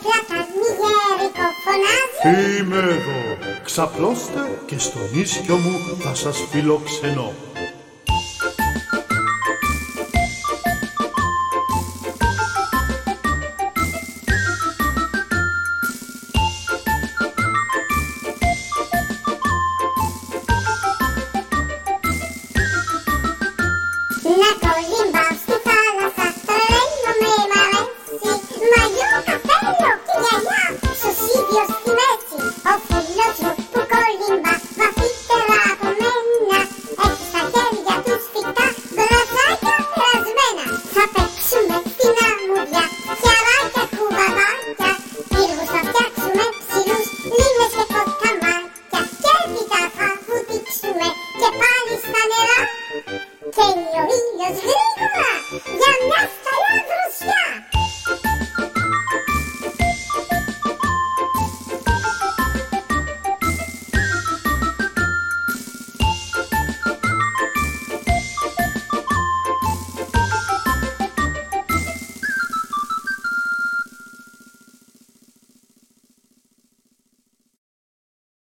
φλάκα μηγέρικο φωνάζει. Είμαι εδώ, ξαπλώστε και στο νίσιο μου θα σας φιλοξενώ 権利を民よじめるいこはやんなすたやずし